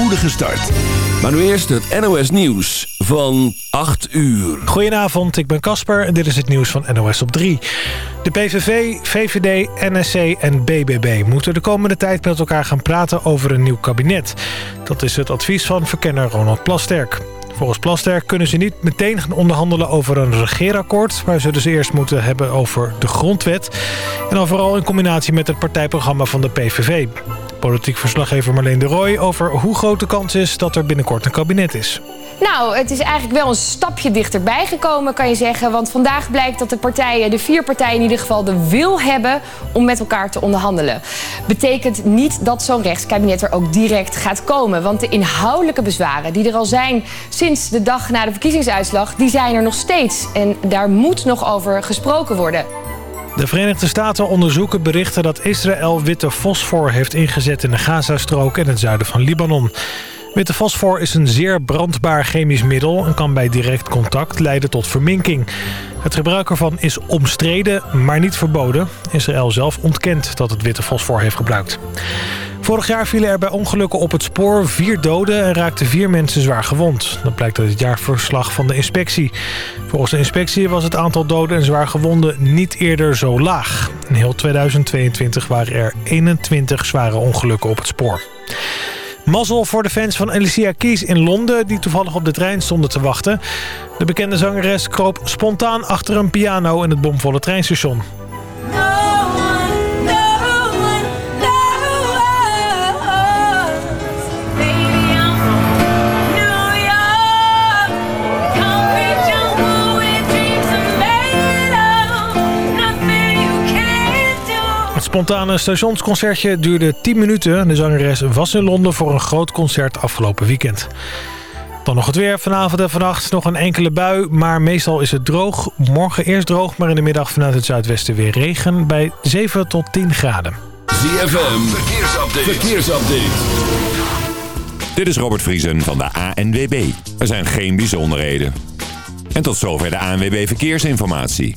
spoedige start. Maar nu eerst het NOS Nieuws van 8 uur. Goedenavond, ik ben Casper en dit is het nieuws van NOS op 3. De PVV, VVD, NSC en BBB moeten de komende tijd met elkaar gaan praten over een nieuw kabinet. Dat is het advies van verkenner Ronald Plasterk. Volgens Plasterk kunnen ze niet meteen gaan onderhandelen over een regeerakkoord... maar ze eerst moeten hebben over de grondwet... en dan vooral in combinatie met het partijprogramma van de PVV. Politiek verslaggever Marleen de Rooij over hoe groot de kans is dat er binnenkort een kabinet is. Nou, het is eigenlijk wel een stapje dichterbij gekomen, kan je zeggen. Want vandaag blijkt dat de partijen, de vier partijen in ieder geval, de wil hebben om met elkaar te onderhandelen. Betekent niet dat zo'n rechtskabinet er ook direct gaat komen. Want de inhoudelijke bezwaren die er al zijn sinds de dag na de verkiezingsuitslag, die zijn er nog steeds. En daar moet nog over gesproken worden. De Verenigde Staten onderzoeken berichten dat Israël witte fosfor heeft ingezet in de Gazastrook en het zuiden van Libanon. Witte fosfor is een zeer brandbaar chemisch middel en kan bij direct contact leiden tot verminking. Het gebruik ervan is omstreden, maar niet verboden. Israël zelf ontkent dat het witte fosfor heeft gebruikt. Vorig jaar vielen er bij ongelukken op het spoor vier doden en raakten vier mensen zwaar gewond. Dat blijkt uit het jaarverslag van de inspectie. Volgens de inspectie was het aantal doden en zwaar gewonden niet eerder zo laag. In heel 2022 waren er 21 zware ongelukken op het spoor. Mazzel voor de fans van Alicia Keys in Londen... die toevallig op de trein stonden te wachten. De bekende zangeres kroop spontaan achter een piano in het bomvolle treinstation. Spontane stationsconcertje duurde 10 minuten. De zangeres was in Londen voor een groot concert afgelopen weekend. Dan nog het weer. Vanavond en vannacht nog een enkele bui, maar meestal is het droog. Morgen eerst droog, maar in de middag vanuit het zuidwesten weer regen bij 7 tot 10 graden. ZFM, verkeersupdate. verkeersupdate. Dit is Robert Vriesen van de ANWB. Er zijn geen bijzonderheden. En tot zover de ANWB Verkeersinformatie.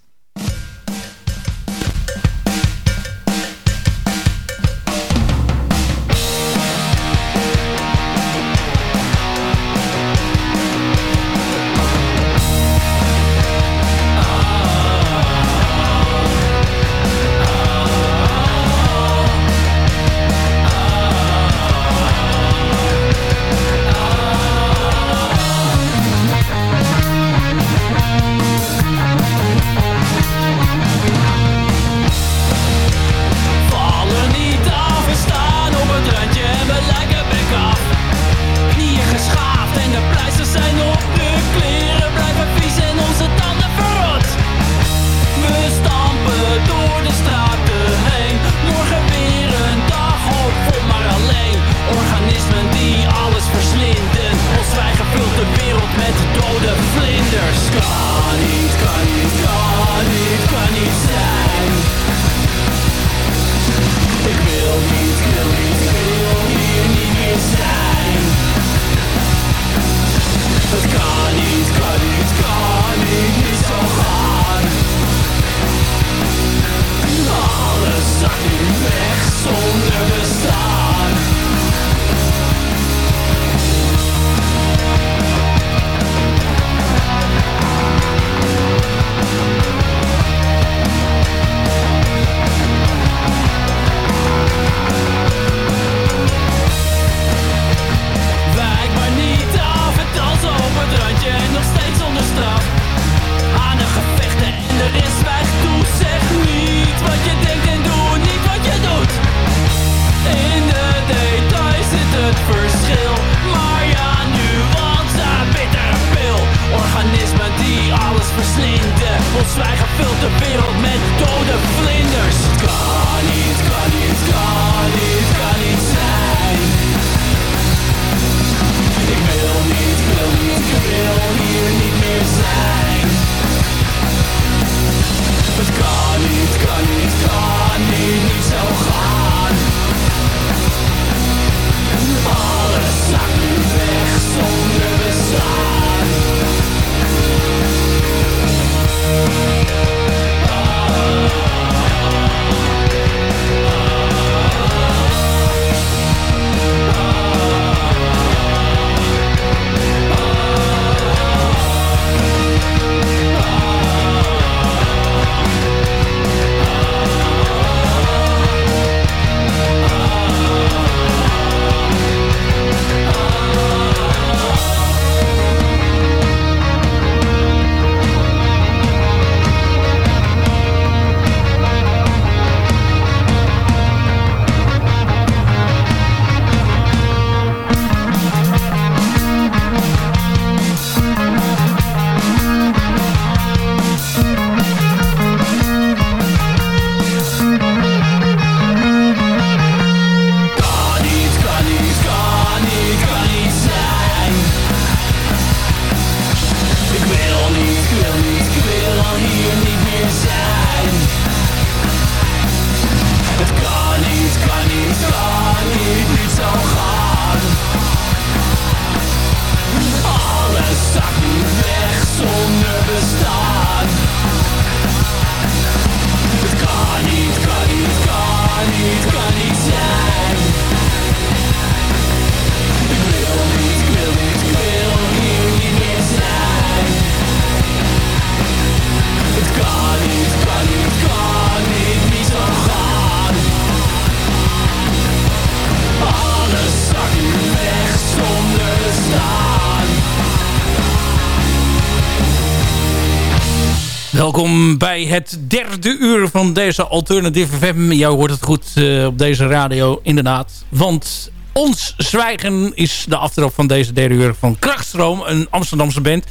Welkom bij het derde uur van deze Alternative FM. Jou hoort het goed eh, op deze radio, inderdaad. Want Ons Zwijgen is de aftrap van deze derde uur van Krachtstroom. Een Amsterdamse band.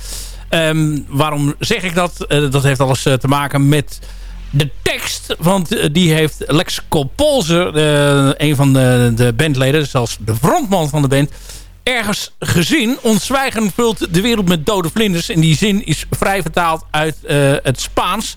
Ehm, waarom zeg ik dat? Eh, dat heeft alles eh, te maken met de tekst. Want die heeft Lex Kolpolzer, een van de, de bandleden, zelfs de frontman van de band ergens gezien. Ons zwijgen vult de wereld met dode vlinders. En die zin is vrij vertaald uit eh, het Spaans.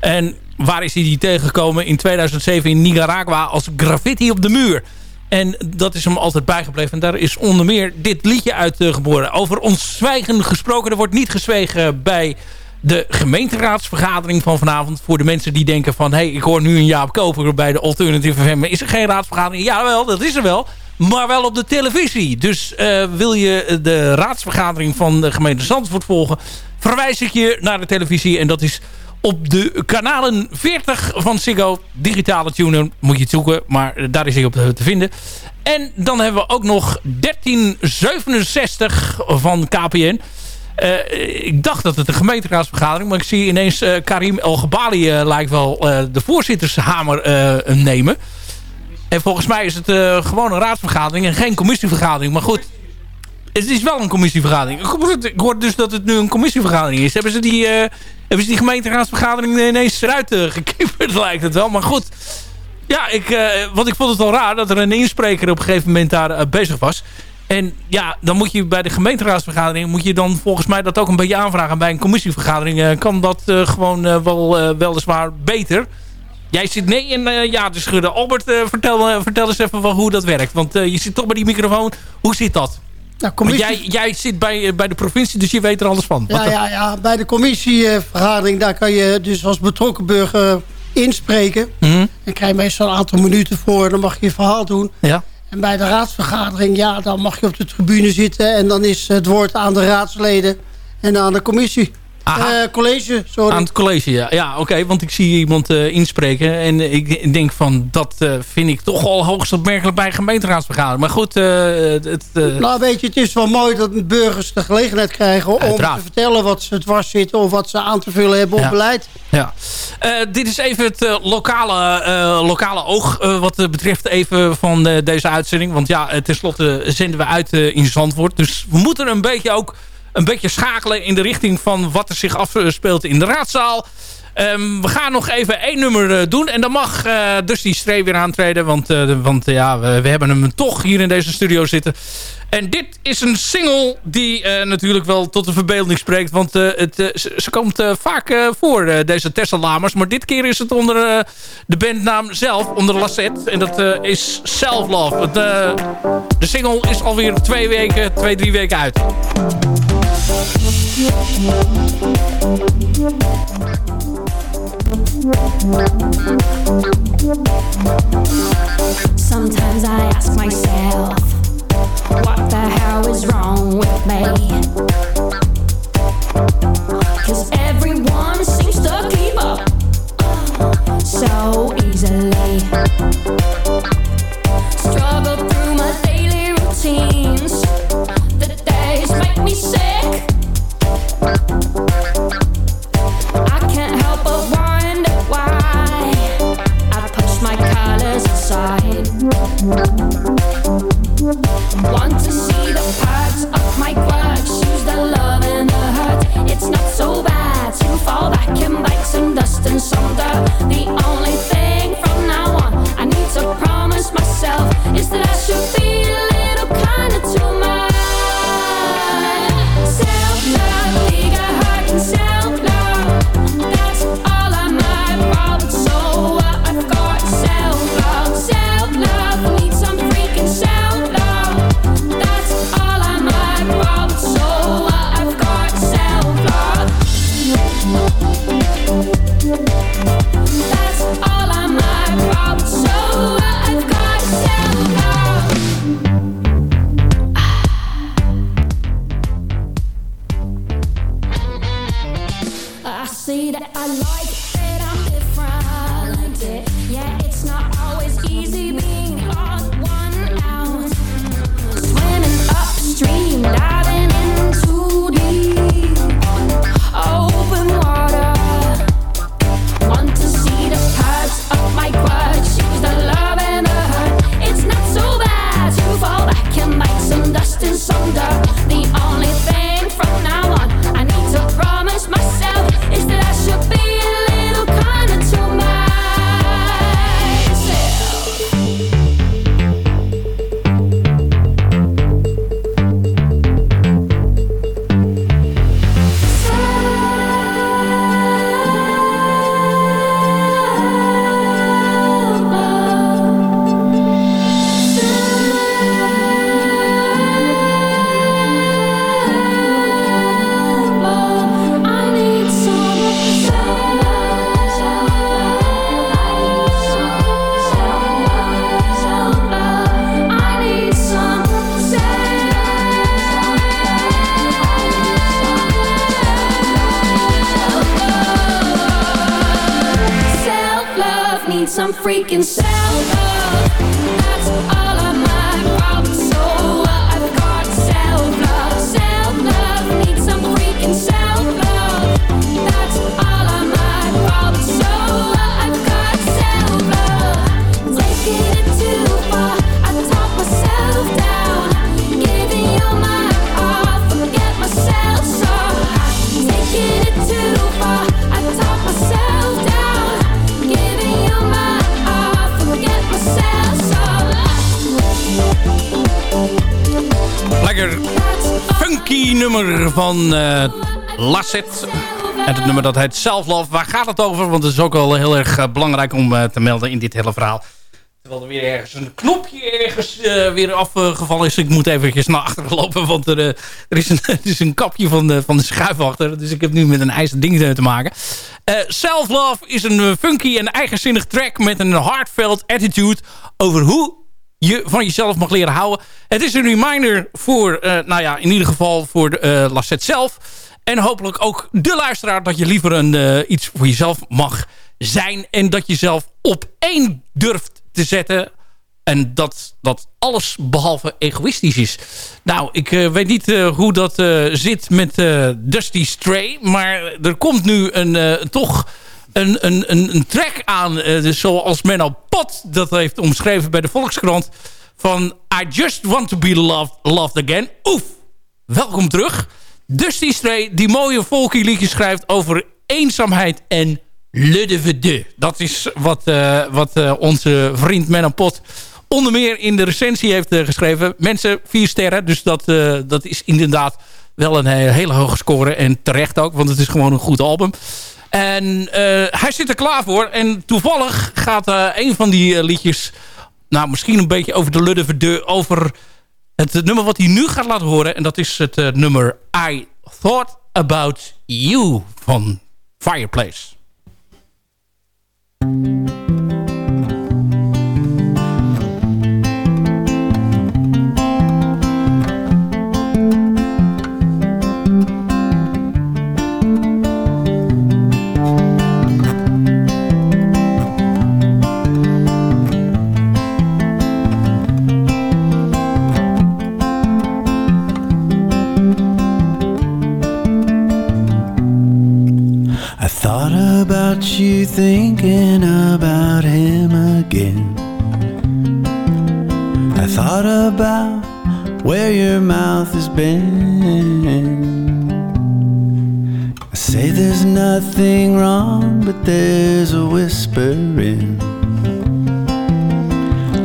En waar is hij die tegengekomen? In 2007 in Nicaragua als graffiti op de muur. En dat is hem altijd bijgebleven. En daar is onder meer dit liedje uit uh, geboren. Over ons zwijgen gesproken. Er wordt niet gezwegen bij de gemeenteraadsvergadering van vanavond. Voor de mensen die denken van... hé, hey, ik hoor nu een Jaap Koper bij de Alternative FM. Is er geen raadsvergadering? Jawel, dat is er wel. Maar wel op de televisie. Dus uh, wil je de raadsvergadering van de gemeente Zandvoort volgen... verwijs ik je naar de televisie. En dat is op de kanalen 40 van Ziggo. Digitale tuner moet je het zoeken. Maar daar is hij op te vinden. En dan hebben we ook nog 1367 van KPN. Uh, ik dacht dat het een gemeenteraadsvergadering... maar ik zie ineens uh, Karim El Gebali lijkt wel de voorzittershamer nemen. En volgens mij is het gewoon een raadsvergadering... en geen commissievergadering. Maar goed, het is wel een commissievergadering. Ik hoor dus dat het nu een commissievergadering is. Hebben ze die, hebben ze die gemeenteraadsvergadering ineens eruit gekieperd, lijkt het wel. Maar goed, ja, ik, want ik vond het wel raar... dat er een inspreker op een gegeven moment daar bezig was... En ja, dan moet je bij de gemeenteraadsvergadering... moet je dan volgens mij dat ook een beetje aanvragen. Bij een commissievergadering uh, kan dat uh, gewoon uh, wel weliswaar beter. Jij zit nee in ja te schudden. Albert, vertel, vertel eens even van hoe dat werkt. Want je zit toch bij die microfoon. Hoe zit dat? Commissie... jij, jij zit bij, bij de provincie, dus je weet er alles van. Ja, ja, ja, bij de commissievergadering... daar kan je dus als betrokken burger inspreken. Mm -hmm. Dan krijg je meestal een aantal minuten voor. Dan mag je je verhaal doen. Ja. En bij de raadsvergadering, ja, dan mag je op de tribune zitten... en dan is het woord aan de raadsleden en aan de commissie. Uh, college, sorry. Aan het college, ja. Ja, oké, okay, want ik zie iemand uh, inspreken. En ik denk van, dat uh, vind ik toch al hoogst opmerkelijk bij een gemeenteraadsvergadering. Maar goed, het... Nou, weet je, het is wel mooi dat burgers de gelegenheid krijgen... om te vertellen wat ze dwars zitten... of wat ze aan te vullen hebben op ja. beleid. Ja. dit is even het lokale, lokale oog wat betreft even van deze uitzending. Want ja, tenslotte zenden we uit in Zandvoort. Dus we moeten een beetje ook... een beetje schakelen in de richting van wat er zich afspeelt in de raadzaal. Ehm, we gaan nog even één nummer eh, doen. En dan mag uh, Dusty Stray weer aantreden. Want, uh, want ja, we, we, hebben hem toch hier in deze studio zitten. En dit is een single die natuurlijk wel tot de verbeelding spreekt. Want het, ze komt vaak voor, deze Tessa Lamers. Maar dit keer is het onder de bandnaam zelf, onder Lassette. En dat is Self Love. de single is alweer twee weken, twee, drie weken uit. Sometimes I ask myself, what the hell is wrong with me? Cause everyone seems to keep up so easily. Want freaking sad van eh Lasset. En het nummer dat heet Self Love. Waar gaat het over? Want het is ook wel heel erg eh, belangrijk om eh, te melden in dit hele verhaal. Terwijl er weer ergens een knopje ergens weer afgevallen is. Ik moet eventjes naar achteren lopen. Want er, is, een, er is een kapje van de, van de schuif achter. Dus ik heb nu met een ijzer ding te maken. Self Love is een funky en eigenzinnig track met een heartfelt attitude over hoe je van jezelf mag leren houden. Het is een reminder voor, eh, nou ja, in ieder geval voor eh, zelf. En hopelijk ook de luisteraar dat je liever een, eh, iets voor jezelf mag zijn. En dat je zelf op één durft te zetten. En dat dat alles behalve egoïstisch is. Nou, ik weet niet hoe dat zit met Dusty Stray. Maar er komt nu een, toch een, een, een, een track aan. eh, dus zoals Menno Pot dat heeft omschreven bij de Volkskrant. Van I just want to be loved, loved again. Oef, welkom terug. Dusty Stray die mooie folky schrijft over eenzaamheid en le de de. Dat is wat, eh, wat eh, onze vriend Menno Pot onder meer in de recensie heeft geschreven. Mensen, vier sterren. Dus dat, dat is inderdaad wel een he- hele hoge score. En terecht ook, want het is gewoon een goed album. En eh, hij zit er klaar voor. En toevallig gaat eh, een van die eh, liedjes... Nou, misschien een beetje over de Ludde de Over het nummer wat hij nu gaat laten horen. En dat is het nummer I Thought About You van Fireplace. You thinking about him again. I thought about where your mouth has been. I say there's nothing wrong, but there's a whisper in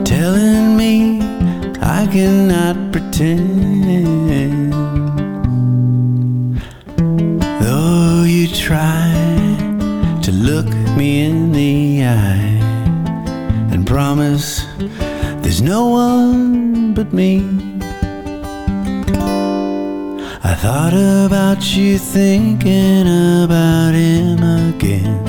telling me I cannot pretend. Though you try look me in the eye and promise there's no one but me. I thought about you thinking about him again.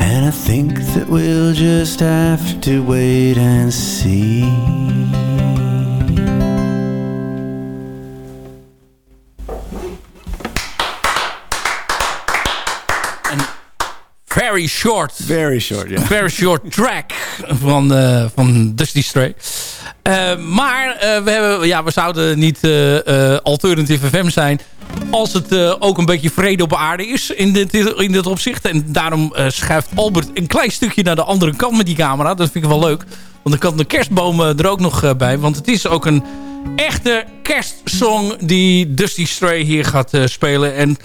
And I think that we'll just have to wait and see. Very short. Very short, ja. Very short track van, eh, van Dusty Stray. Eh, maar eh, we, hebben, ja, we zouden niet Alternative FM zijn... als het ook een beetje vrede op aarde is in dit, in dit opzicht. En daarom schuift Albert een klein stukje naar de andere kant met die camera. Dat vind ik wel leuk. Want dan kan de kerstboom er ook nog bij. Want het is ook een echte kerstsong die Dusty Stray hier gaat spelen. En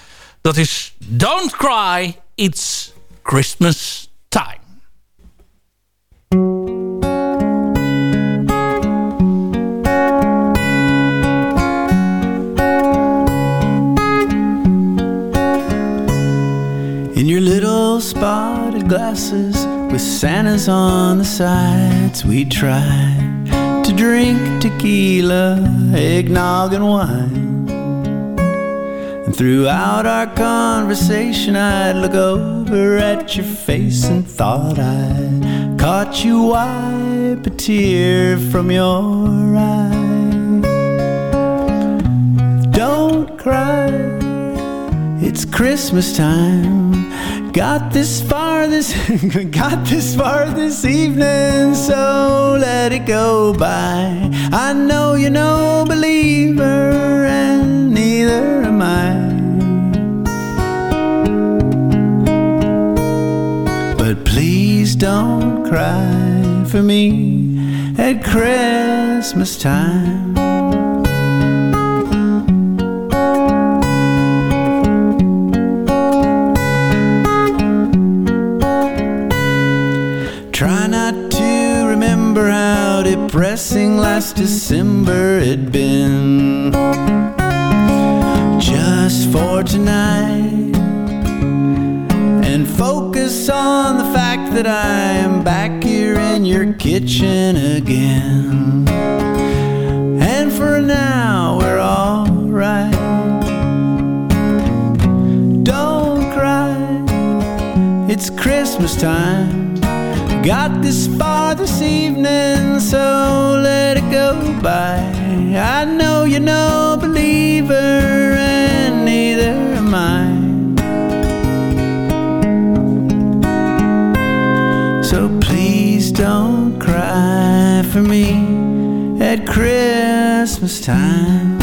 dat is Don't Cry, It's Christmas Time. In your little spotted glasses with Santas on the sides, we tried to drink tequila, eggnog, and wine. And throughout our conversation, I'd look over at your face and thought I caught you wipe a tear from your eye. Don't cry. It's Christmas time. Got this far this got this far this evening, so let it go by. I know you're no believer, and neither am I. But please don't cry for me at Christmas time. Try not to remember how depressing last December had been. Just for tonight. And focus on the fact that I am back here in your kitchen again. And for now, we're alright. Don't cry, it's Christmas time. Got this far this evening, so let it go by. I know you're no believer, and neither am I. So please don't cry for me at Christmas time.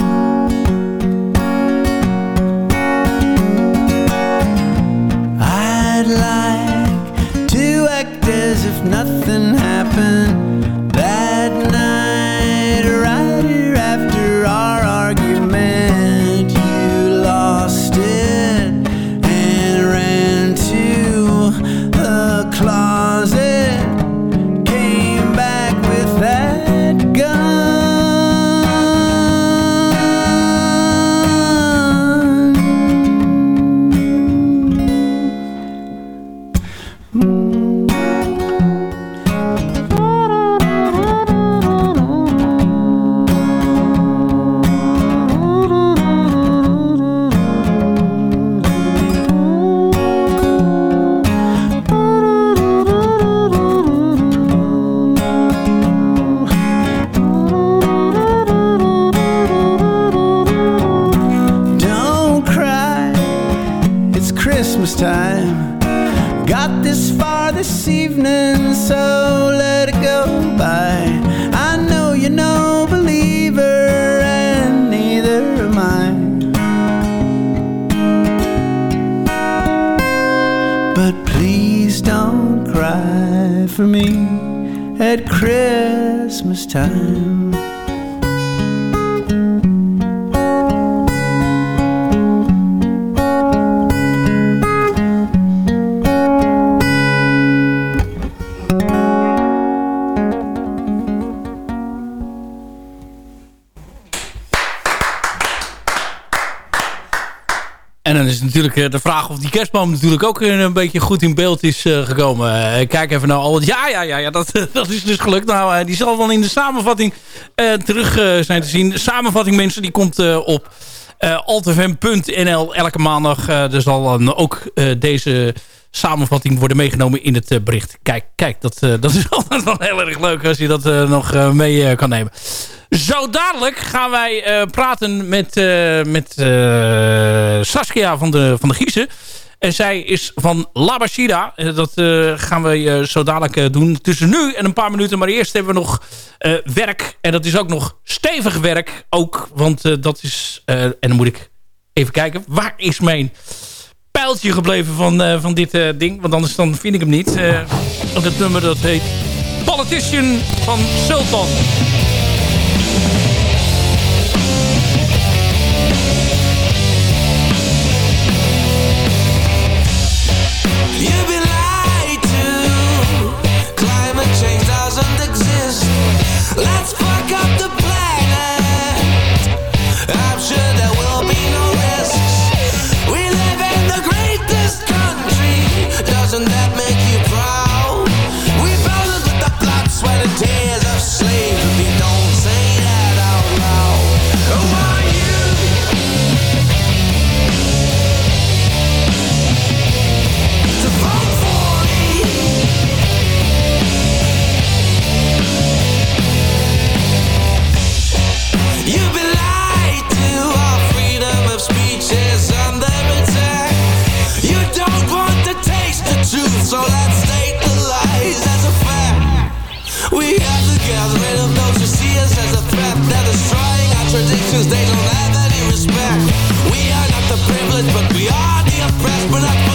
Nothing eh, de vraag of die kerstboom natuurlijk ook een beetje goed in beeld is eh, gekomen. Eh, kijk even naar al het... Ja, ja, ja, ja dat, dat is dus gelukt. Nou, die zal dan in de samenvatting terug zijn te zien. Samenvatting, mensen, die komt op altfm.nl elke maandag. Er zal dan ook deze samenvatting worden meegenomen in het bericht. Kijk, kijk dat, dat is altijd wel heel erg leuk als je dat nog mee kan nemen. Zo dadelijk gaan wij eh, praten met, eh, met eh, Saskia van de, van de Giezen. En zij is van Labashida. Eh, dat gaan we zo dadelijk doen. Tussen nu en een paar minuten. Maar eerst hebben we nog werk. En dat is ook nog stevig werk. Ook, want dat is... en dan moet ik even kijken. Waar is mijn pijltje gebleven van, van dit ding? Want anders dan vind ik hem niet. Het nummer dat heet Politician van Sultan. Let's traditions, they don't have any respect. We are not the privileged, but we are the oppressed. But not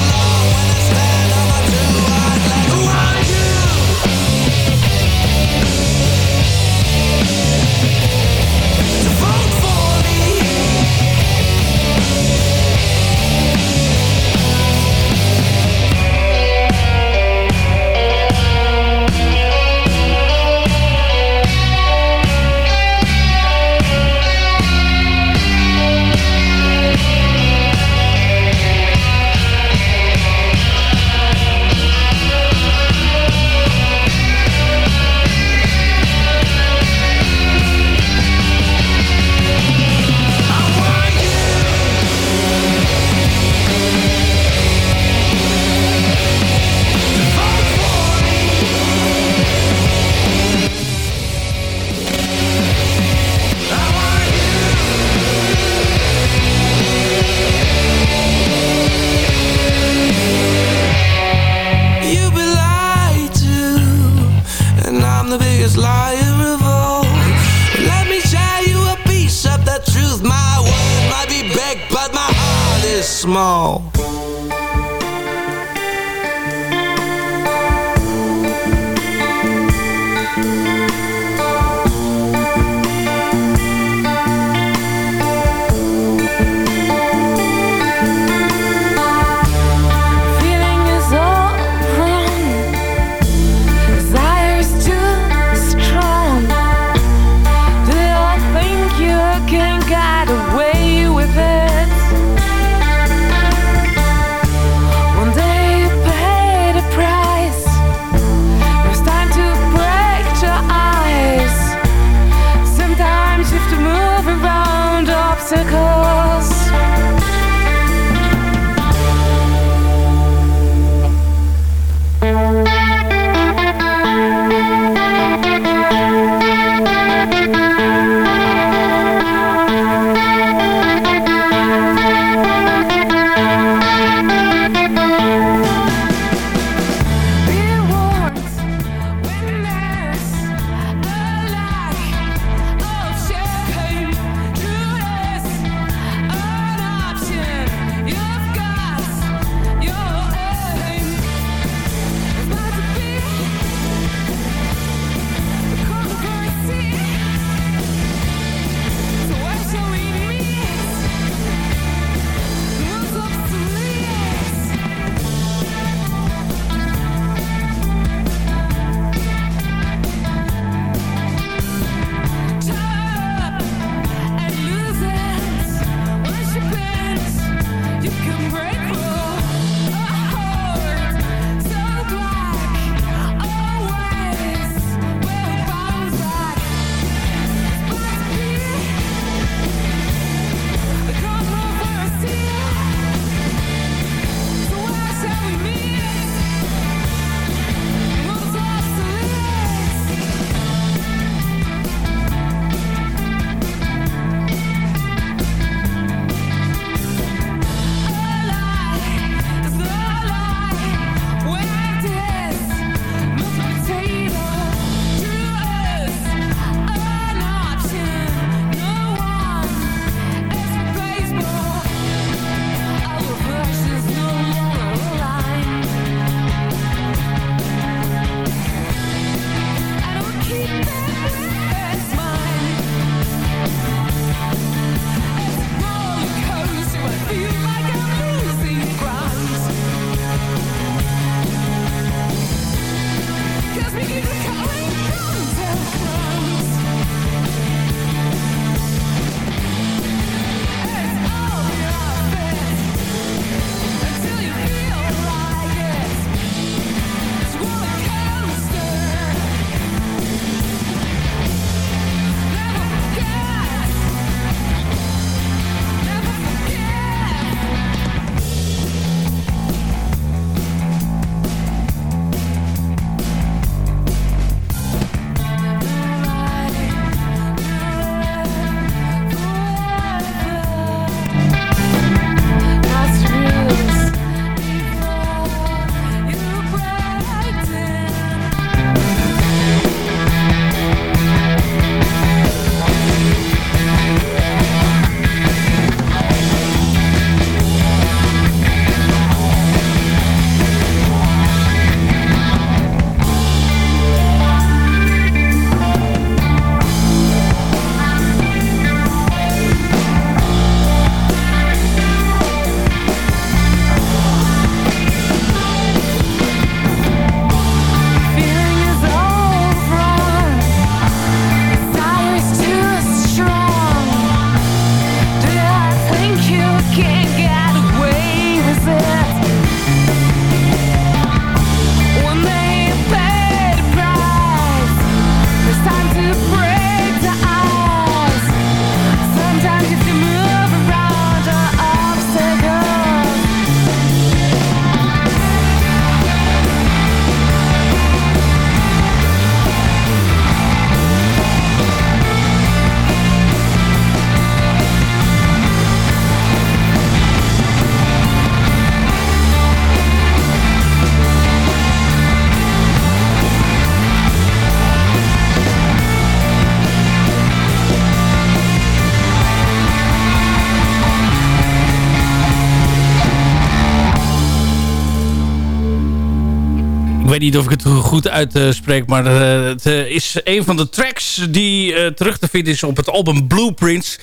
niet of ik het goed uitspreek, maar eh, het eh, is een van de tracks die eh, terug te vinden is op het album Blueprints.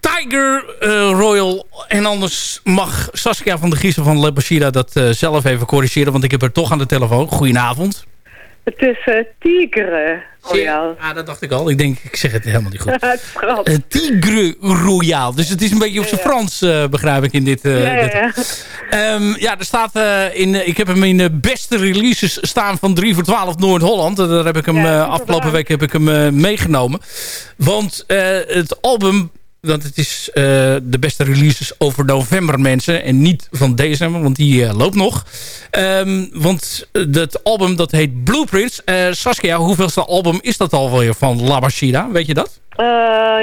Tiger Royal. En anders mag Saskia van de Giezen van Le Bashira dat zelf even corrigeren, want ik heb haar toch aan de telefoon. Goedenavond. Het is uh, Tigre Royal. Ja, dat dacht ik al. Ik denk, ik zeg het helemaal niet goed. het. Eh, Tigre Royal. Dus het is een beetje op zijn Frans, eh, begrijp ik in dit. eh, ja, ja. Ehm, ja, er staat eh, in, ik heb hem in de beste releases staan van 3 voor 12 Noord-Holland. Daar heb ik hem afgelopen week heb ik hem meegenomen. Want het album, want het is eh, de beste releases over november mensen. En niet van december, want die eh, loopt nog. Ehm, want het album dat heet Blueprints. Eh, Saskia, hoeveelste album is dat alweer van La Bashida? Weet je dat? Eh,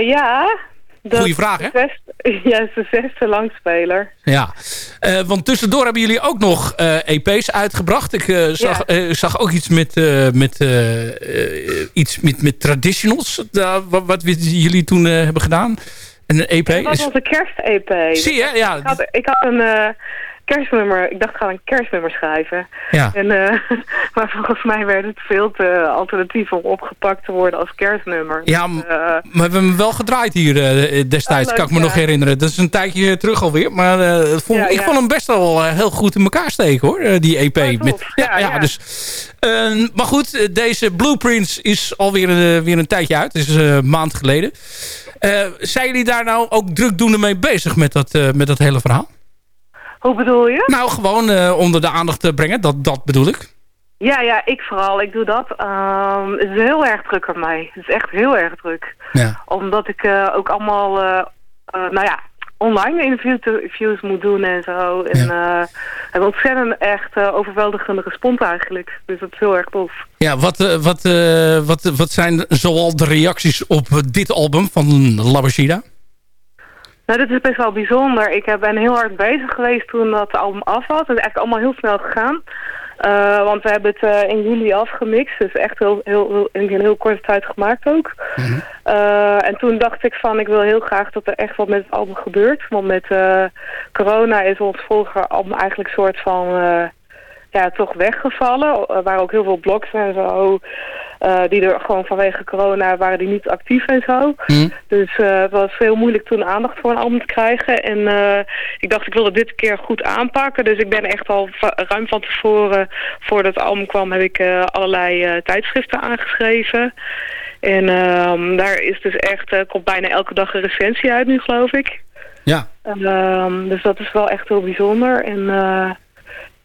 ja. Dat Goeie vraag, hè? zesde- ja, is de zesde langspeler. Ja, Eh, want tussendoor hebben jullie ook nog eh, EP's uitgebracht. Ik eh, zag, Ja. eh, zag ook iets met, eh, met, eh, eh, iets met, met traditionals. Wat, wat jullie toen eh, hebben gedaan. En een EP. Dat was onze kerst-EP. Zie je? Ja. Ik had, ik had een eh, kerstnummer. Ik dacht, ik ga een kerstnummer schrijven. Ja. En, eh, maar volgens mij werd het veel te alternatief om opgepakt te worden als kerstnummer. Ja, Dus, m- eh, Maar we hebben hem wel gedraaid hier destijds, leuk, kan ik me ja. nog herinneren. Dat is een tijdje terug alweer. Maar het vond, Ja, ik vond hem best wel heel goed in elkaar steken hoor, die EP. Oh. Met, ja. Dus, maar goed, deze Blueprints is alweer weer een tijdje uit. Het is een maand geleden. Eh, zijn jullie daar nou ook drukdoende mee bezig met dat, eh, met dat hele verhaal? hoe bedoel je? Nou, gewoon eh, onder de aandacht te brengen. Dat, dat bedoel ik. Ja, ja, ik vooral. Ik doe dat. Ehm, het is heel erg druk aan mij. Het is echt heel erg druk. Ja. Omdat ik ook allemaal, nou ja, online interview- interviews moet doen en zo. En eh heb ontzettend echt eh, overweldigende respons eigenlijk. Dus dat is heel erg tof. Ja, wat, eh, wat, wat, wat zijn zoal de reacties op dit album van Labashida? Nou, dit is best wel bijzonder. Ik ben heel hard bezig geweest toen dat album af was. Het is eigenlijk allemaal heel snel gegaan. Eh, want we hebben het eh, in juli afgemixt. Dus echt heel, heel, heel, in een heel korte tijd gemaakt ook. Eh, en toen dacht ik van, ik wil heel graag dat er echt wat met het album gebeurt. Want met corona is ons vorige album eigenlijk een soort van... ja, toch weggevallen. Er waren ook heel veel blogs en zo. Eh, die er gewoon vanwege corona waren die niet actief en zo. Dus eh, het was heel moeilijk toen aandacht voor een album te krijgen. En eh, ik dacht, ik wilde dit keer goed aanpakken. Dus ik ben echt al ruim van tevoren, voordat het album kwam, heb ik allerlei tijdschriften aangeschreven. En ehm, daar is dus echt, komt bijna elke dag een recensie uit nu, geloof ik. Ja. Ehm, dus dat is wel echt heel bijzonder. En eh,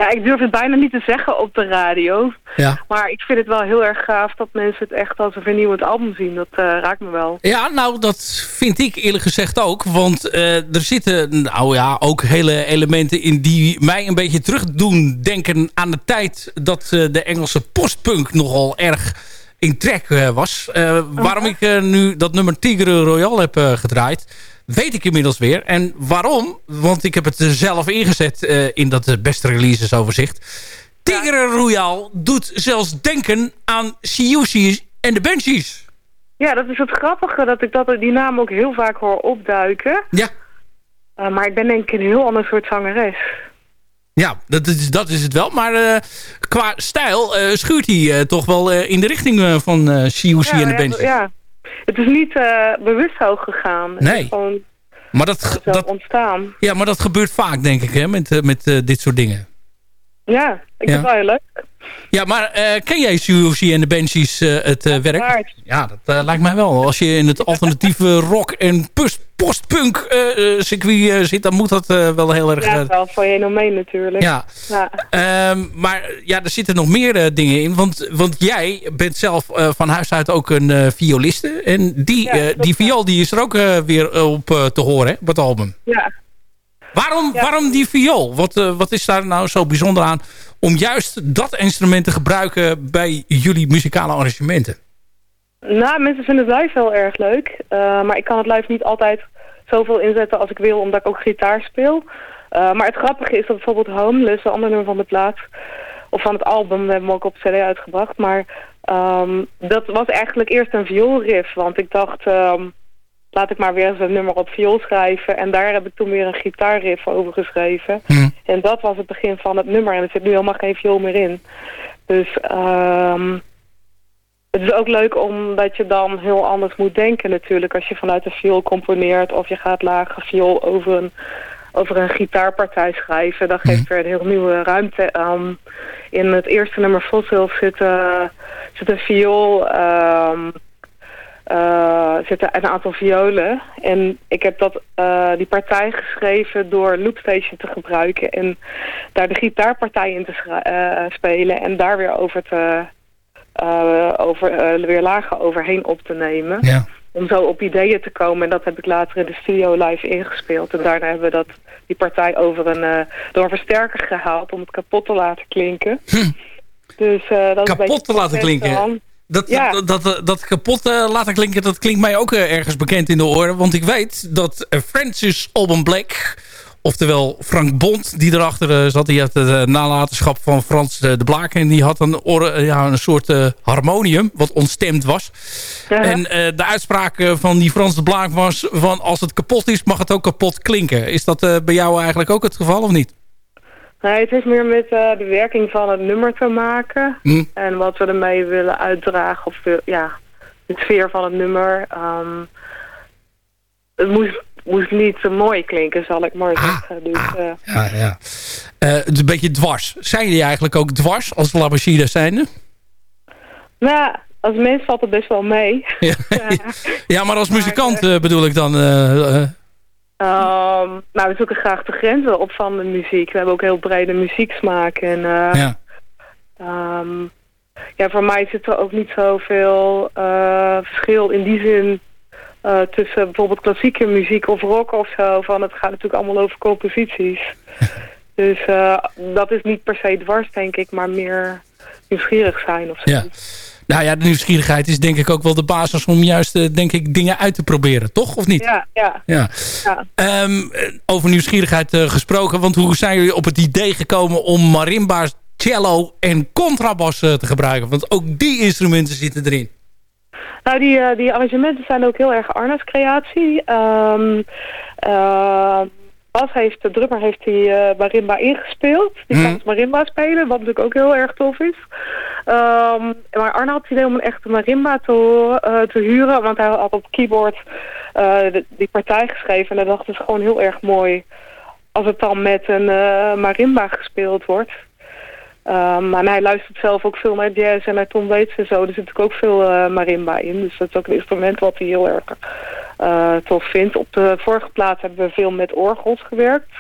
ja, ik durf het bijna niet te zeggen op de radio. Ja. Maar ik vind het wel heel erg gaaf dat mensen het echt als een vernieuwend album zien. Dat eh, raakt me wel. Ja, nou, dat vind ik eerlijk gezegd ook. Want eh, er zitten nou ja, ook hele elementen in die mij een beetje terug doen denken aan de tijd dat eh, de Engelse postpunk nogal erg in trek was. Waarom ik nu dat nummer Tigre Royal heb gedraaid, weet ik inmiddels weer. En waarom? Want ik heb het zelf ingezet eh, in dat eh, beste releases overzicht. Tigre Royal doet zelfs denken aan Siouxsie en de Banshees. Ja, dat is het grappige dat ik dat, die naam ook heel vaak hoor opduiken. Ja. Eh, maar ik ben denk ik een heel ander soort zangeres. Ja, dat is, dat is het wel. Maar qua stijl schuurt hij toch wel in de richting van Siouxsie en de ja, Banshees. ja. Het is niet eh, bewust zo gegaan. Het Nee. is gewoon Maar dat, dat, ontstaan. ja, maar dat gebeurt vaak, denk ik, hè, met, eh, met eh, dit soort dingen. Ja, ik vind het wel heel leuk. Ja, maar ken jij Siouxsie en de Banshees het werk? Ja, dat lijkt mij wel. Als je in het alternatieve rock- en postpunk eh, circuit eh, zit, dan moet dat wel heel erg... Ja, wel fenomeen natuurlijk. Ja. ja. Ehm, maar ja, er zitten nog meer dingen in. Want, want jij bent zelf van huis uit ook een violiste. En die, eh, die viool die is er ook weer op te horen, hè, op het album. Ja. Waarom, waarom die viool? Wat, wat is daar nou zo bijzonder aan om juist dat instrument te gebruiken bij jullie muzikale arrangementen? Nou, mensen vinden het live heel erg leuk. Eh, maar ik kan het live niet altijd zoveel inzetten als ik wil, omdat ik ook gitaar speel. Eh, maar het grappige is dat bijvoorbeeld Homeless, een ander nummer van de plaat, of van het album, we hebben hem ook op cd uitgebracht. Maar ehm, dat was eigenlijk eerst een vioolriff, want ik dacht, ehm, laat ik maar weer eens een nummer op viool schrijven. En daar heb ik toen weer een gitaarriff over geschreven. Hm. En dat was het begin van het nummer. En er zit nu helemaal geen viool meer in. Dus ehm het is ook leuk omdat je dan heel anders moet denken natuurlijk. Als je vanuit een viool componeert of je gaat lage viool over een, over een gitaarpartij schrijven. Dat geeft weer een heel nieuwe ruimte. Um, in het eerste nummer Fossil zit, eh, zit een viool... ehm eh, zitten een aantal violen. En ik heb dat, eh, die partij geschreven door Loopstation te gebruiken. En daar de gitaarpartij in te eh, spelen. En daar weer over te... eh, over, eh, weer lagen overheen op te nemen. Ja. Om zo op ideeën te komen. En dat heb ik later in de studio live ingespeeld. En daarna hebben we dat, die partij over een, eh, door een versterker gehaald. Om het kapot te laten klinken. Dus, eh, dat is Hm. kapot te laten klinken. Dat, Ja. dat, dat, dat kapot eh, laten klinken, dat klinkt mij ook ergens bekend in de oren. Want ik weet dat Francis Alban Black, oftewel Frank Bond, die erachter eh, zat. Die had het eh, nalatenschap van Frans eh, de Blaak. En die had een, ja, een soort harmonium, wat ontstemd was. En de uitspraak van die Frans de Blaak was van als het kapot is, mag het ook kapot klinken. Is dat bij jou eigenlijk ook het geval of niet? Nee, het heeft meer met de werking van het nummer te maken. Hm. En wat we ermee willen uitdragen. Of de, ja, de sfeer van het nummer. Ehm, het moest, moest niet te mooi klinken, zal ik maar zeggen. Dus, eh, Ja, ja. Eh, het is een beetje dwars. Zijn jullie eigenlijk ook dwars als Labashida zijnde? nou, als mens valt het best wel mee. Ja, ja maar als muzikant eh, bedoel ik dan... eh, eh, Ehm, nou, we zoeken graag de grenzen op van de muziek. We hebben ook heel brede muzieksmaak. En ja. Ehm, ja, voor mij zit er ook niet zoveel eh verschil in die zin eh, tussen bijvoorbeeld klassieke muziek of rock of zo. Van het gaat natuurlijk allemaal over composities. dus eh, dat is niet per se dwars, denk ik, maar meer nieuwsgierig zijn of zo. ja. Nou ja, de nieuwsgierigheid is denk ik ook wel de basis om juist eh, denk ik dingen uit te proberen, toch? Of niet? Ja, ja. Ja. ja. Ehm, eh, over nieuwsgierigheid gesproken, want hoe zijn jullie op het idee gekomen om marimba, cello en contrabas eh, te gebruiken? Want ook die instrumenten zitten erin. Nou, die, eh, die arrangementen zijn ook heel erg Arna's creatie. Ehm eh, Bas heeft, de drummer heeft die eh, marimba ingespeeld. Die kan dus marimba spelen, wat natuurlijk ook heel erg tof is. Ehm, maar Arne had het idee om een echte marimba te, te huren. Want hij had op keyboard de- die partij geschreven. En hij dacht, het is gewoon heel erg mooi als het dan met een marimba gespeeld wordt. Um, en hij luistert zelf ook veel naar jazz en naar Tom Waits en zo. Er zit natuurlijk ook veel eh, marimba in. Dus dat is ook een instrument wat hij heel erg eh, tof vindt. Op de vorige plaat hebben we veel met orgels gewerkt.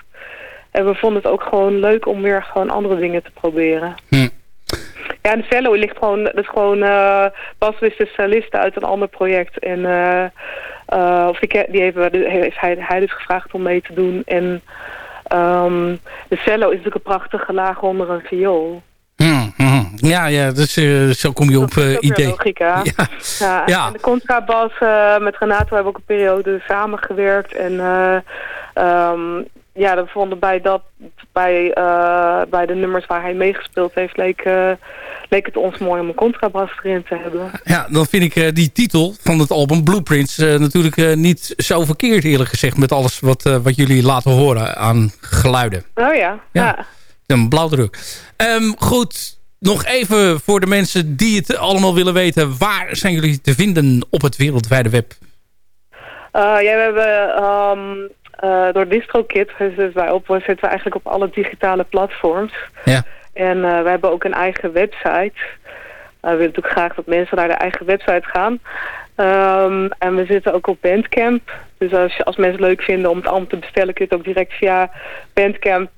En we vonden het ook gewoon leuk om weer gewoon andere dingen te proberen. Ja, en de cello ligt gewoon, dat is gewoon, eh Bas is de cellist uit een ander project. En eh, eh, of die, die heeft, heeft hij, hij dus gevraagd om mee te doen. En ehm, de cello is natuurlijk een prachtige laag onder een viool. Hmm, hmm. Ja, ja dus, zo kom je op eh, Dat idee. logica. Ja. Ja. Ja. En de contrabas eh, met Renato hebben we ook een periode samengewerkt. En eh, ehm, ja, we vonden bij, dat, bij, eh, bij de nummers waar hij meegespeeld heeft... Leek, eh, leek het ons mooi om een contrabas erin te hebben. Ja, dan vind ik eh, die titel van het album Blueprints natuurlijk niet zo verkeerd eerlijk gezegd met alles wat, wat jullie laten horen aan geluiden. Oh ja, ja. Een blauwdruk. Ehm, goed, nog even voor de mensen die het allemaal willen weten. Waar zijn jullie te vinden op het wereldwijde web? Ja, we hebben ehm, eh, door DistroKid zitten wij, op, zitten we eigenlijk op alle digitale platforms. Ja. En eh, we hebben ook een eigen website. Eh, we willen natuurlijk graag dat mensen naar de eigen website gaan. Ehm, en we zitten ook op Bandcamp. Dus als, je- als mensen het leuk vinden om het allemaal te bestellen... kun je het ook direct via Bandcamp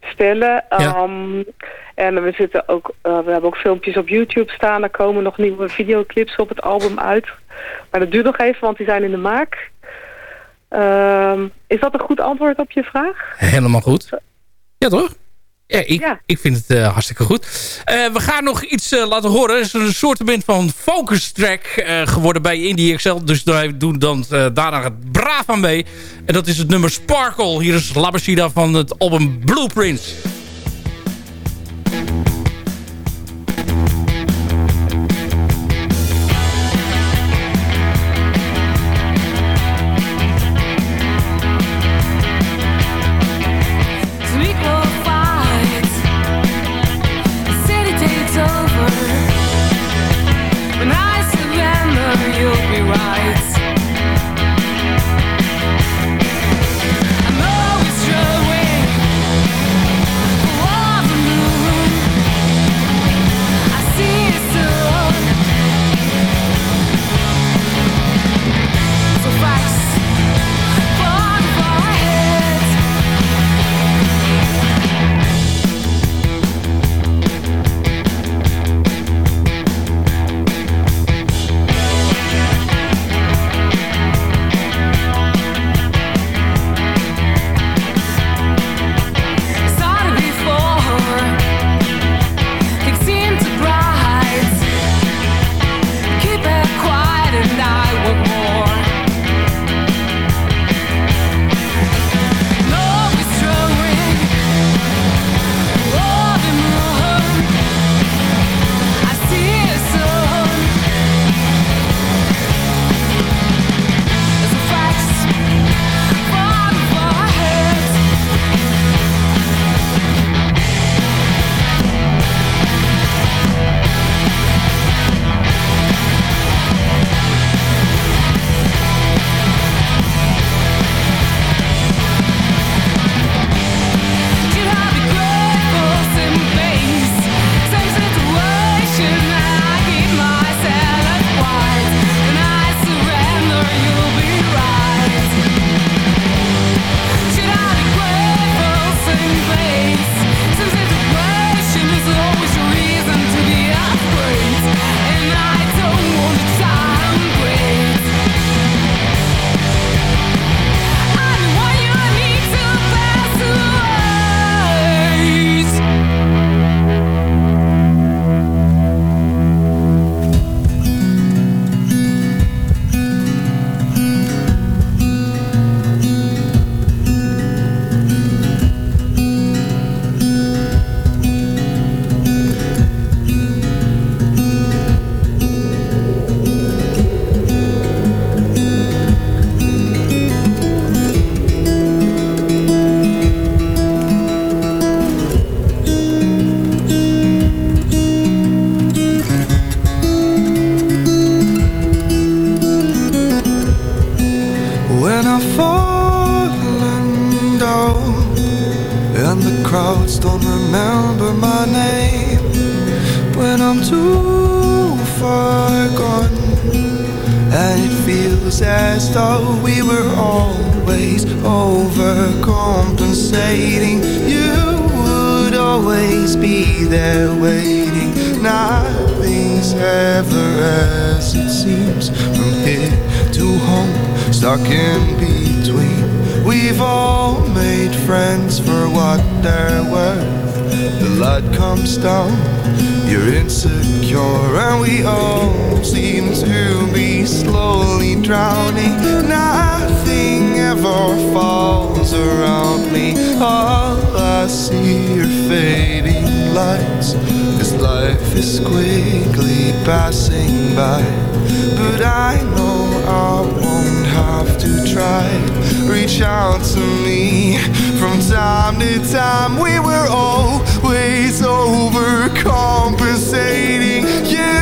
bestellen. Ehm, en we, zitten ook, we hebben ook filmpjes op YouTube staan. Er komen nog nieuwe videoclips op het album uit. Maar dat duurt nog even, want die zijn in de maak. Ehm, is dat een goed antwoord op je vraag? Helemaal goed. Ja, toch? Ja, ik, ik vind het eh, hartstikke goed. Eh, we gaan nog iets eh, laten horen. Het is een soort van focus track geworden bij Indie Excel. Dus wij doen dan daarna braaf aan mee. En dat is het nummer Sparkle. Hier is Labashida van het album Blueprints. Friends for what they're worth. The light comes down, you're insecure, and we all seem to be slowly drowning. Nothing ever falls around me. All I see are fading lights. This life is quickly passing by, but I know I won't have to try. Reach out to me from time to time. We were always overcompensating. You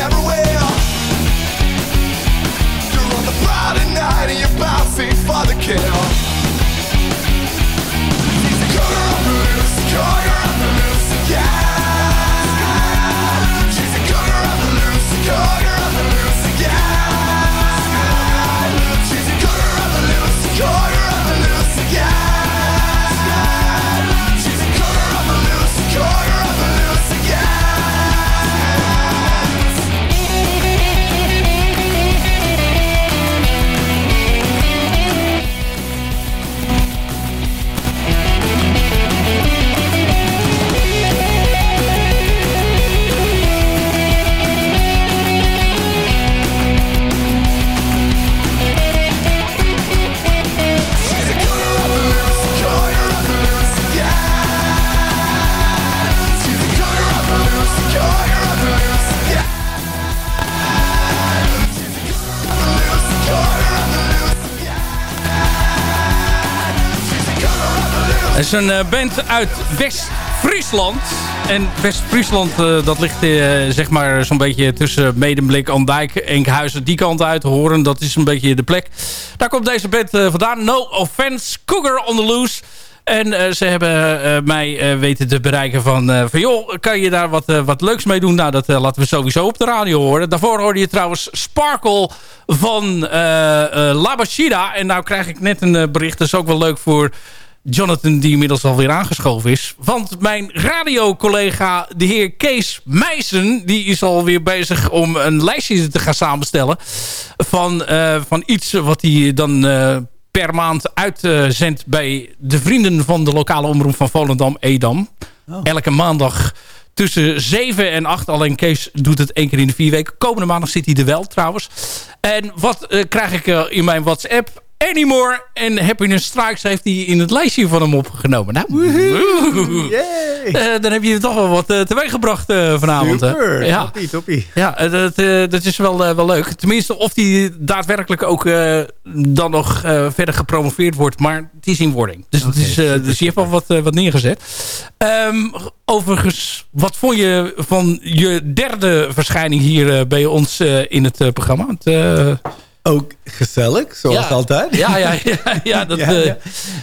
You're on the night and you're bouncing for the kill. She's a cougar on the loose, cougar on the loose is een eh, band uit West-Friesland. En West-Friesland, eh, dat ligt eh, zeg maar zo'n beetje tussen Medemblik, Andijk, Enkhuizen, die kant uit horen. Dat is een beetje de plek. Daar komt deze band vandaan. No Offense, Cougar on the Loose. En ze hebben mij weten te bereiken van, van... joh, kan je daar wat, wat leuks mee doen? Nou, dat laten we sowieso op de radio horen. Daarvoor hoorde je trouwens Sparkle van eh, Labashida. En nou krijg ik net een bericht. Dat is ook wel leuk voor Jonathan, die inmiddels alweer aangeschoven is. Want mijn radiocollega, de heer Kees Meijsen... die is alweer bezig om een lijstje te gaan samenstellen... van, eh, van iets wat hij dan... eh, per maand uitzendt bij de vrienden van de lokale omroep van Volendam, Edam. Elke maandag tussen 7 en 8. Alleen Kees doet het één keer in de vier weken. Komende maandag zit hij er wel trouwens. En wat eh, krijg ik in mijn WhatsApp? Anymore en Happiness Strikes heeft hij in het lijstje van hem opgenomen. Nou. Eh, dan heb je toch wel wat uh, teweeggebracht uh, vanavond. Super, ja. toppie, toppie. Ja, eh, dat, eh, dat is wel, eh, wel leuk. Tenminste, of die daadwerkelijk ook eh, dan nog eh, verder gepromoveerd wordt. Maar het is in wording. Dus, is, eh, dus je hebt al wat, eh, wat neergezet. Ehm, overigens, wat vond je van je derde verschijning hier eh, bij ons eh, in het eh, programma? Het, eh, Ook gezellig, zoals Ja. altijd. Ja, ja, ja, ja, dat, ja, eh, ja.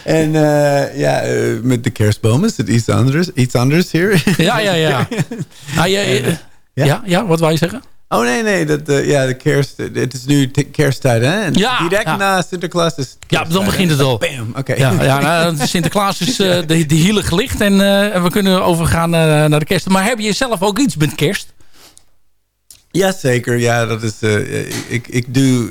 En eh, ja, eh, met de kerstboom is het iets anders, iets anders hier. ja, ja, ja. Ah, je- ja, ja, wat wou je zeggen? Oh nee, nee, dat, ja, de kerst, het is nu kersttijd, hè? En Ja, direct ja. na Sinterklaas is Ja, dan begint het al. Bam, oké. Ja, ja nou, Sinterklaas is de, de hielig licht en, we kunnen overgaan naar de kerst. Maar heb je zelf ook iets met kerst? Jazeker, ja, dat is. eh, ik, ik doe.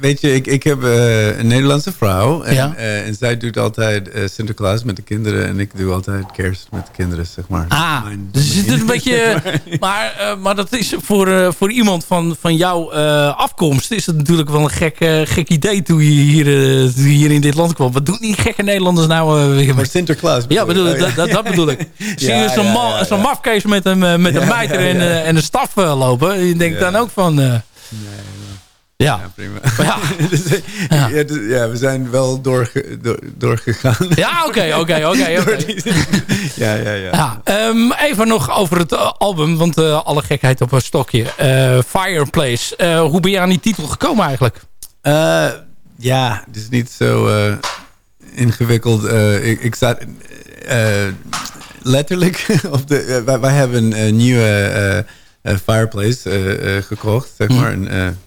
Weet je, ik, ik heb eh, een Nederlandse vrouw. En, Ja. eh, en zij doet altijd eh, Sinterklaas met de kinderen. En ik doe altijd kerst met de kinderen, zeg maar. Ah, Mijn- dus het is een beetje... Maar, maar dat is voor, voor iemand van, van jouw afkomst... is het natuurlijk wel een gek, gek idee toen je, hier, toen je hier in dit land kwam. Wat doen die gekke Nederlanders nou weer Maar met... Sinterklaas. Ja, bedoel, dat, dat, dat bedoel ik. Zie je zo'n ja, mafkees met een, met een mijter en, en een staf lopen? Je denkt dan ook van... eh, ja. Ja, prima. Ja. Dus, eh, ja. dus, ja, we zijn wel doorge, door, doorgegaan. Ja, oké, oké, oké. Door ja, ja, ja. Ehm, even nog over het eh, album, want eh, alle gekheid op een stokje. Fireplace, hoe ben je aan die titel gekomen eigenlijk? Ja, het is niet zo ingewikkeld. Ik, ik zat eh, letterlijk op de. wij, wij hebben een nieuwe fireplace gekocht, zeg maar. Een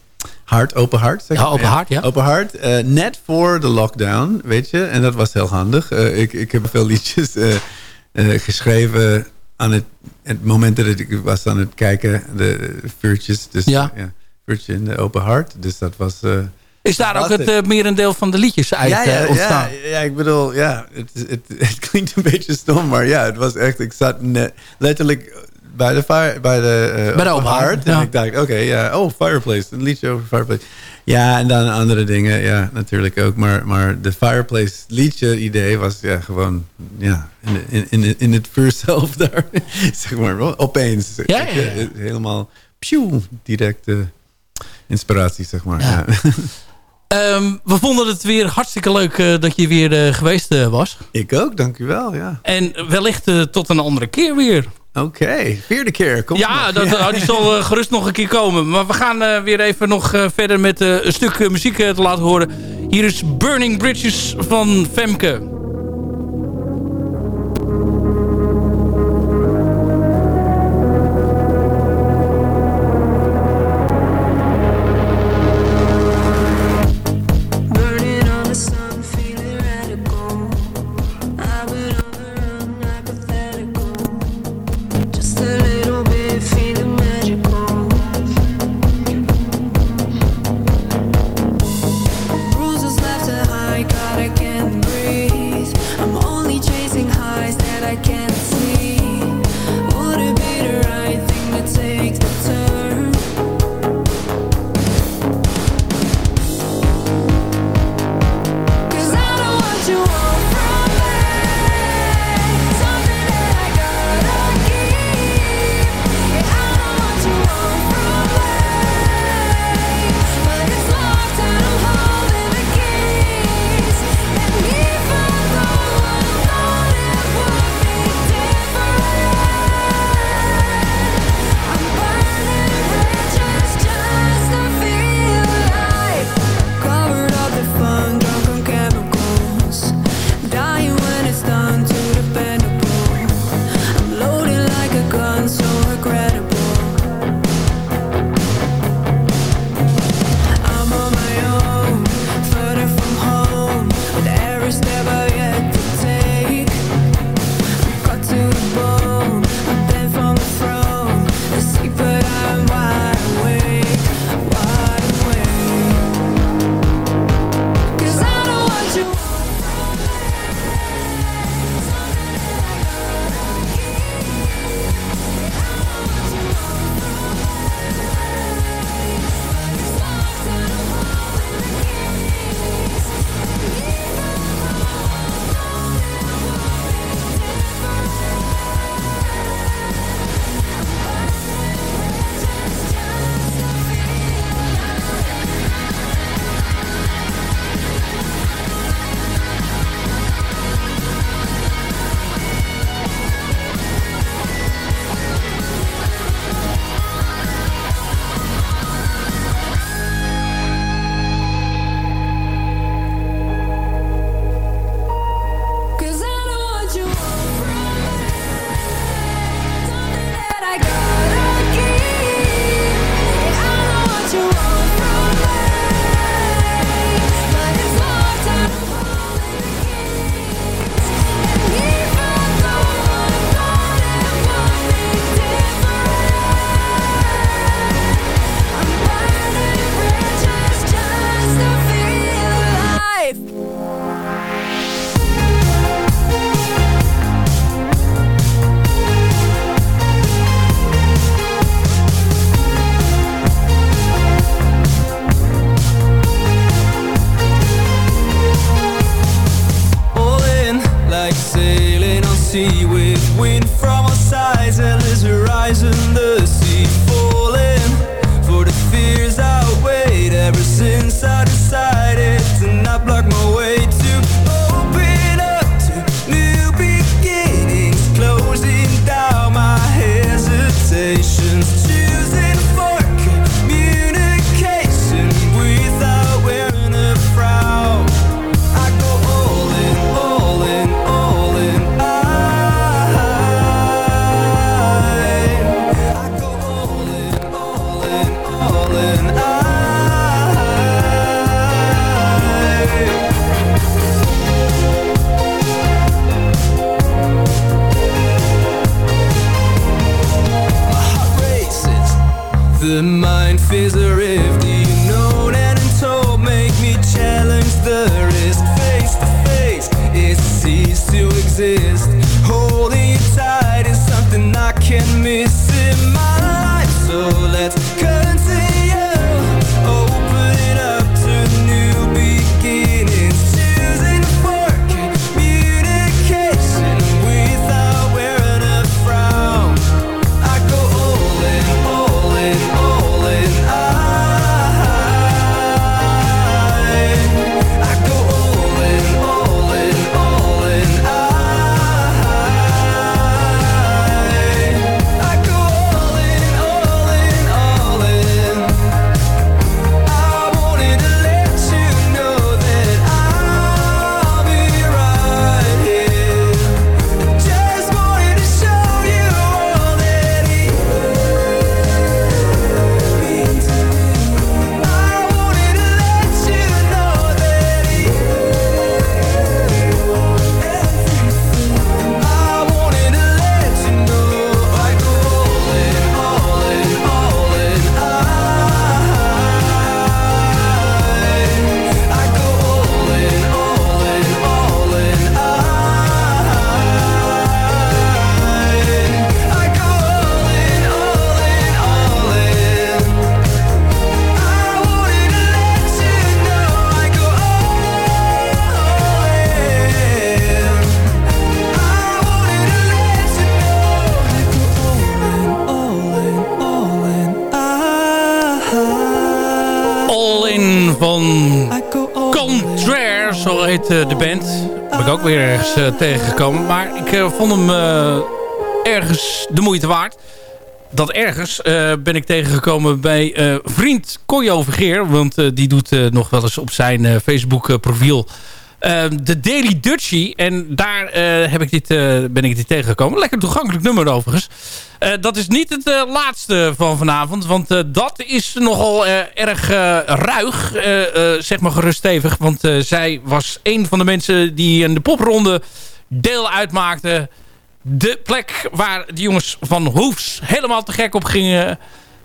hart, open. Zeg Ja, open hart, ja. Open eh, net voor de lockdown, weet je. En dat was heel handig. Eh, ik, ik heb veel liedjes eh, geschreven aan het, het moment dat ik was aan het kijken, de vuurtjes. Dus, Ja. ja. vuurtje in de open hart. Dus dat was. Is daar ook het het. merendeel van de liedjes uit ja, ja, ontstaan? Ja, ja, ik bedoel, ja, het, het, het klinkt een beetje stom, maar ja, het was echt, ik zat net, letterlijk bij de, fire, bij de, eh, Bij hart. hart, En ik dacht, oké, ja, oh, Fireplace, een liedje over Fireplace. Ja, en dan andere dingen, ja, natuurlijk ook. Maar, maar de Fireplace liedje idee was ja, gewoon, ja, in, in, in, in het vuur zelf daar, zeg maar, opeens. Ja, ja, ja. Eh, Helemaal, pjoe, directe inspiratie, zeg maar. Ja. Ehm, we vonden het weer hartstikke leuk eh, dat je weer eh, geweest eh, was. Ik ook, dank u wel, ja. En wellicht eh, tot een andere keer weer. Oké, vierde keer. Ja, dat, die zal eh, gerust nog een keer komen. Maar we gaan eh, weer even nog eh, verder met een stuk muziek te laten horen. Hier is Burning Bridges van Femke. Eh, tegengekomen. Maar ik eh, vond hem eh, ergens de moeite waard. Dat ergens ben ik tegengekomen bij vriend Kojo Vergeer. Want die doet nog wel eens op zijn Facebook profiel... eh, de Daily Dutchie. En daar eh, heb ik dit, eh, ben ik dit tegengekomen. Lekker toegankelijk nummer overigens. Eh, dat is niet het laatste van vanavond. Want dat is nogal erg ruig. zeg maar geruststevig. Want zij was een van de mensen die in de popronde deel uitmaakte. De plek waar de jongens van Hoefs helemaal te gek op gingen.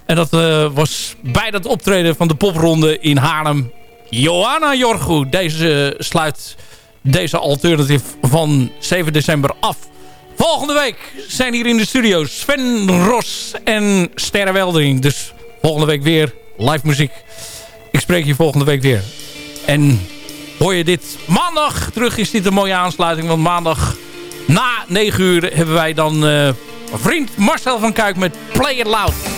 En dat was bij dat optreden van de popronde in Haarlem. Johanna Jorgo. Deze eh, sluit deze alternative van 7 december af. Volgende week zijn hier in de studio Sven Ros en Sterre Weldering. Dus volgende week weer live muziek. Ik spreek je volgende week weer. En hoor je dit maandag terug is dit een mooie aansluiting. Want maandag na 9 uur hebben wij dan eh, vriend Marcel van Kuik met Play It Loud.